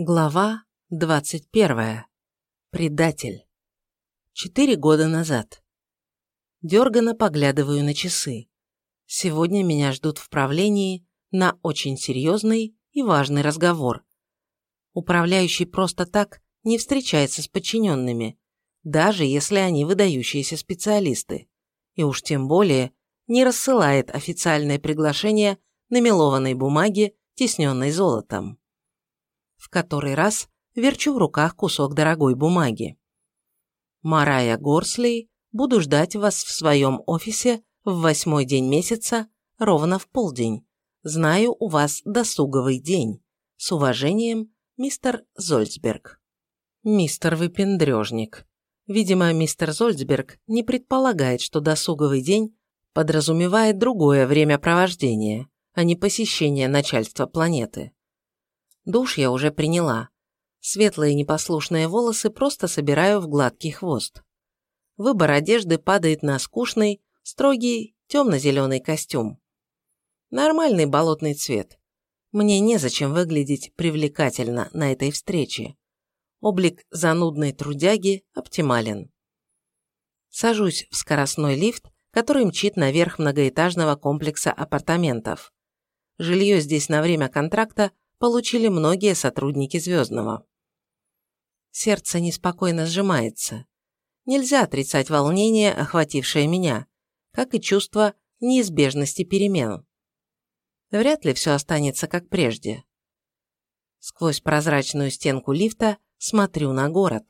Глава 21. Предатель. Четыре года назад. Дерганно поглядываю на часы. Сегодня меня ждут в правлении на очень серьезный и важный разговор. Управляющий просто так не встречается с подчиненными, даже если они выдающиеся специалисты, и уж тем более не рассылает официальное приглашение на мелованной бумаге, тесненной золотом в который раз верчу в руках кусок дорогой бумаги. Марая Горслей, буду ждать вас в своем офисе в восьмой день месяца, ровно в полдень. Знаю, у вас досуговый день. С уважением, мистер Зольцберг. Мистер Выпендрежник. Видимо, мистер Зольцберг не предполагает, что досуговый день подразумевает другое времяпровождение, а не посещение начальства планеты. Душ я уже приняла. Светлые непослушные волосы просто собираю в гладкий хвост. Выбор одежды падает на скучный, строгий, темно-зеленый костюм. Нормальный болотный цвет. Мне незачем выглядеть привлекательно на этой встрече. Облик занудной трудяги оптимален. Сажусь в скоростной лифт, который мчит наверх многоэтажного комплекса апартаментов. Жилье здесь на время контракта получили многие сотрудники Звездного. Сердце неспокойно сжимается. Нельзя отрицать волнение, охватившее меня, как и чувство неизбежности перемен. Вряд ли все останется как прежде. Сквозь прозрачную стенку лифта смотрю на город.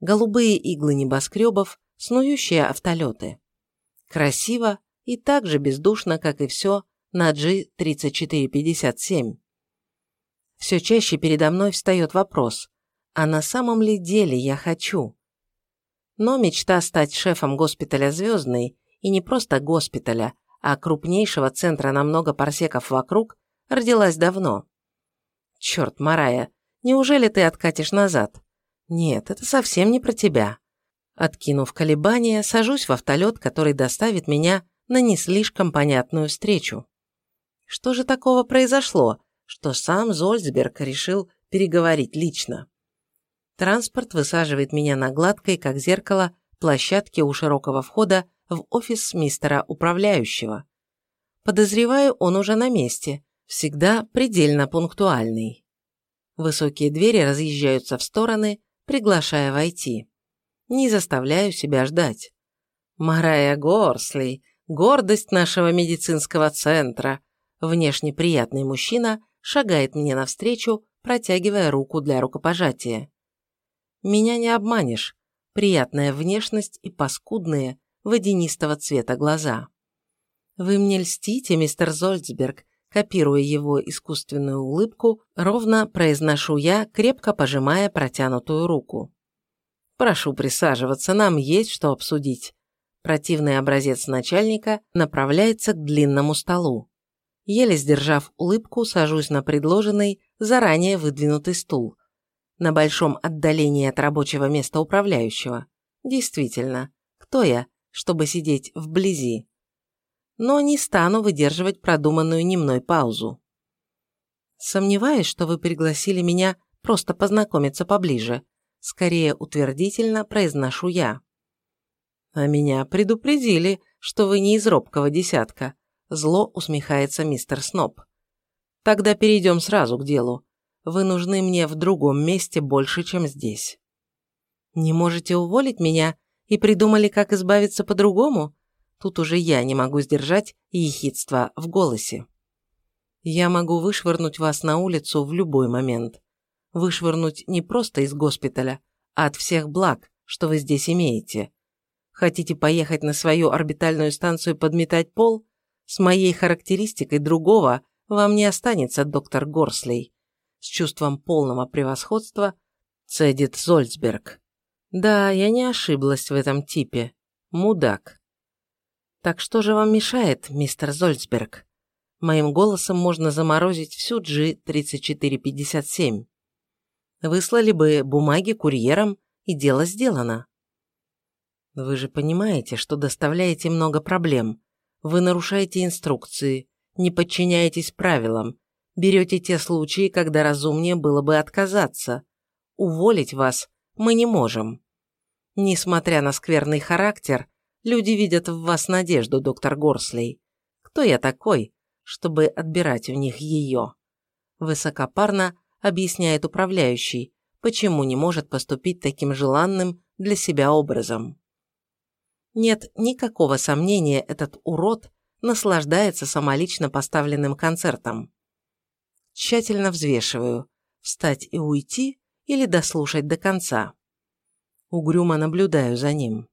Голубые иглы небоскребов, снующие автолеты. Красиво и так же бездушно, как и все на G3457 все чаще передо мной встает вопрос, а на самом ли деле я хочу? Но мечта стать шефом госпиталя «Звездный» и не просто госпиталя, а крупнейшего центра на много парсеков вокруг, родилась давно. Черт, Марая, неужели ты откатишь назад? Нет, это совсем не про тебя. Откинув колебания, сажусь в автолет, который доставит меня на не слишком понятную встречу. Что же такого произошло, что сам Зольцберг решил переговорить лично. Транспорт высаживает меня на гладкой, как зеркало, площадке у широкого входа в офис мистера управляющего. Подозреваю, он уже на месте, всегда предельно пунктуальный. Высокие двери разъезжаются в стороны, приглашая войти. Не заставляю себя ждать. Марая Горсли, гордость нашего медицинского центра, внешне приятный мужчина шагает мне навстречу, протягивая руку для рукопожатия. Меня не обманешь, приятная внешность и паскудные, водянистого цвета глаза. Вы мне льстите, мистер Зольцберг, копируя его искусственную улыбку, ровно произношу я, крепко пожимая протянутую руку. Прошу присаживаться, нам есть что обсудить. Противный образец начальника направляется к длинному столу. Еле сдержав улыбку, сажусь на предложенный, заранее выдвинутый стул. На большом отдалении от рабочего места управляющего. Действительно, кто я, чтобы сидеть вблизи? Но не стану выдерживать продуманную немной паузу. Сомневаюсь, что вы пригласили меня просто познакомиться поближе. Скорее утвердительно произношу я. А меня предупредили, что вы не из робкого десятка, Зло усмехается мистер Сноб. Тогда перейдем сразу к делу. Вы нужны мне в другом месте больше, чем здесь. Не можете уволить меня и придумали, как избавиться по-другому? Тут уже я не могу сдержать ехидство в голосе. Я могу вышвырнуть вас на улицу в любой момент. Вышвырнуть не просто из госпиталя, а от всех благ, что вы здесь имеете. Хотите поехать на свою орбитальную станцию подметать пол? С моей характеристикой другого вам не останется, доктор Горслей. С чувством полного превосходства цедит Зольцберг. Да, я не ошиблась в этом типе. Мудак. Так что же вам мешает, мистер Зольцберг? Моим голосом можно заморозить всю G3457. Выслали бы бумаги курьером, и дело сделано. Вы же понимаете, что доставляете много проблем. Вы нарушаете инструкции, не подчиняетесь правилам, Берете те случаи, когда разумнее было бы отказаться. Уволить вас мы не можем. Несмотря на скверный характер, люди видят в вас надежду, доктор Горслей. Кто я такой, чтобы отбирать у них ее? Высокопарно объясняет управляющий, почему не может поступить таким желанным для себя образом. Нет никакого сомнения, этот урод наслаждается самолично поставленным концертом. Тщательно взвешиваю, встать и уйти или дослушать до конца. Угрюмо наблюдаю за ним.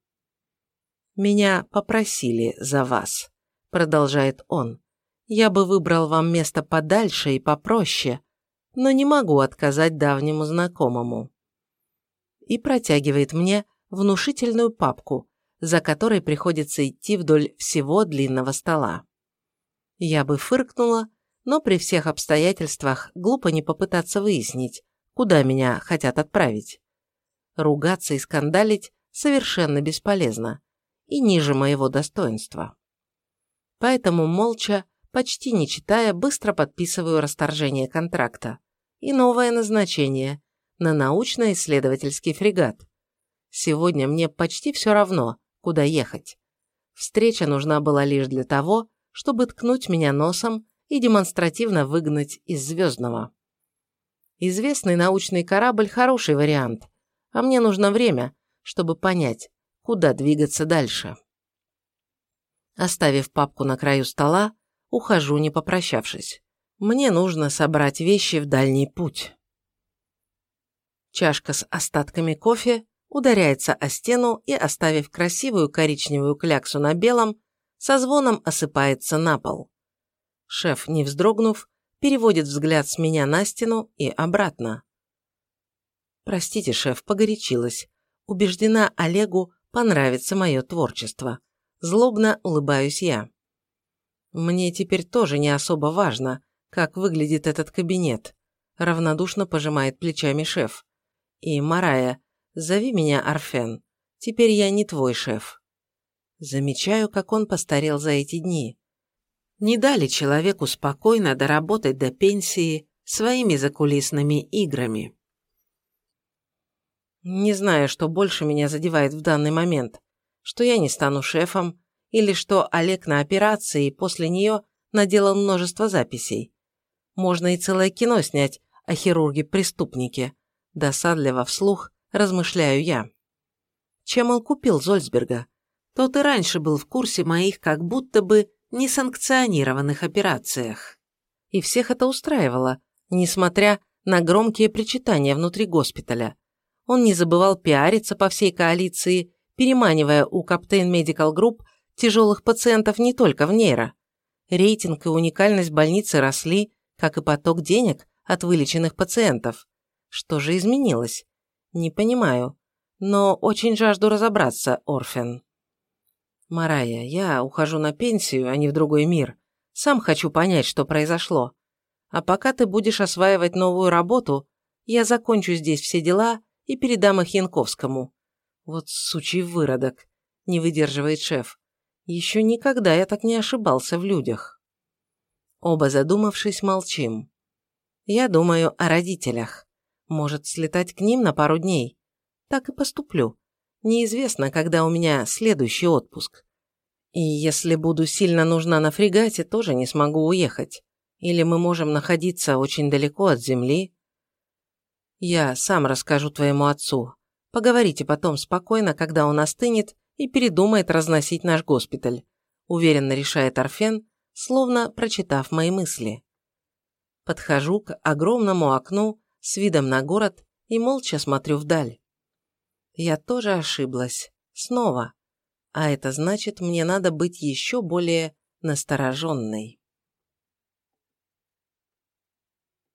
«Меня попросили за вас», — продолжает он. «Я бы выбрал вам место подальше и попроще, но не могу отказать давнему знакомому». И протягивает мне внушительную папку, за которой приходится идти вдоль всего длинного стола. Я бы фыркнула, но при всех обстоятельствах глупо не попытаться выяснить, куда меня хотят отправить. Ругаться и скандалить совершенно бесполезно и ниже моего достоинства. Поэтому молча, почти не читая, быстро подписываю расторжение контракта и новое назначение на научно-исследовательский фрегат. Сегодня мне почти все равно, куда ехать. Встреча нужна была лишь для того, чтобы ткнуть меня носом и демонстративно выгнать из Звездного. Известный научный корабль – хороший вариант, а мне нужно время, чтобы понять, куда двигаться дальше. Оставив папку на краю стола, ухожу, не попрощавшись. Мне нужно собрать вещи в дальний путь. Чашка с остатками кофе ударяется о стену и, оставив красивую коричневую кляксу на белом, со звоном осыпается на пол. Шеф, не вздрогнув, переводит взгляд с меня на стену и обратно. Простите, шеф, погорячилась. Убеждена Олегу понравится мое творчество. Злобно улыбаюсь я. Мне теперь тоже не особо важно, как выглядит этот кабинет. Равнодушно пожимает плечами шеф. И, Марая, Зови меня Арфен. Теперь я не твой шеф. Замечаю, как он постарел за эти дни. Не дали человеку спокойно доработать до пенсии своими закулисными играми. Не знаю, что больше меня задевает в данный момент. Что я не стану шефом, или что Олег на операции после нее наделал множество записей. Можно и целое кино снять о хирурге-преступнике. Досадливо вслух размышляю я. Чем он купил Зольцберга? Тот и раньше был в курсе моих как будто бы несанкционированных операциях. И всех это устраивало, несмотря на громкие причитания внутри госпиталя. Он не забывал пиариться по всей коалиции, переманивая у Captain Medical Group тяжелых пациентов не только в нейро. Рейтинг и уникальность больницы росли, как и поток денег от вылеченных пациентов. Что же изменилось? «Не понимаю, но очень жажду разобраться, Орфен». «Марая, я ухожу на пенсию, а не в другой мир. Сам хочу понять, что произошло. А пока ты будешь осваивать новую работу, я закончу здесь все дела и передам их Янковскому». «Вот сучий выродок», – не выдерживает шеф. «Еще никогда я так не ошибался в людях». Оба задумавшись, молчим. Я думаю о родителях. Может, слетать к ним на пару дней? Так и поступлю. Неизвестно, когда у меня следующий отпуск. И если буду сильно нужна на фрегате, тоже не смогу уехать. Или мы можем находиться очень далеко от земли. Я сам расскажу твоему отцу. Поговорите потом спокойно, когда он остынет и передумает разносить наш госпиталь. Уверенно решает Арфен, словно прочитав мои мысли. Подхожу к огромному окну с видом на город и молча смотрю вдаль. Я тоже ошиблась. Снова. А это значит, мне надо быть еще более настороженной.